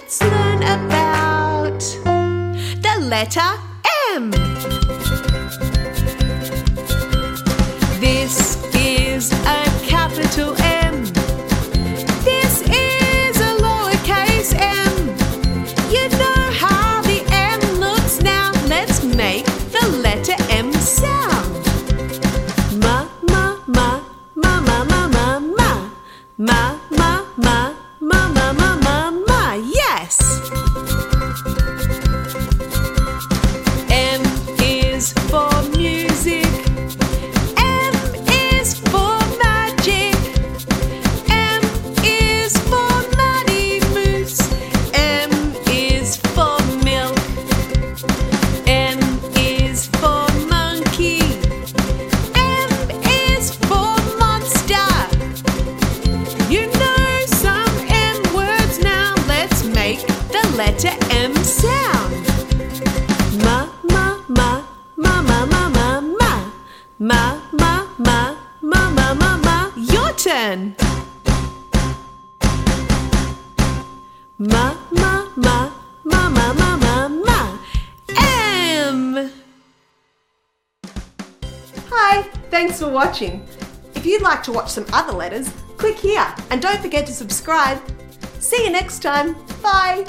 let's learn about the letter M. This is a capital M. This is a lowercase m. You know how the M looks now. Let's make the letter M sound. Ma, ma, ma, ma, ma, ma, ma, ma, ma, ma, ma. letter M sound. Ma, ma, ma, ma, ma, ma, ma, ma. Ma, ma, ma, ma, ma, ma, ma. Your turn. Ma, ma, ma, ma, ma, ma, ma, ma. M. Hi, thanks for watching. If you'd like to watch some other letters, click here and don't forget to subscribe. See you next time. Bye.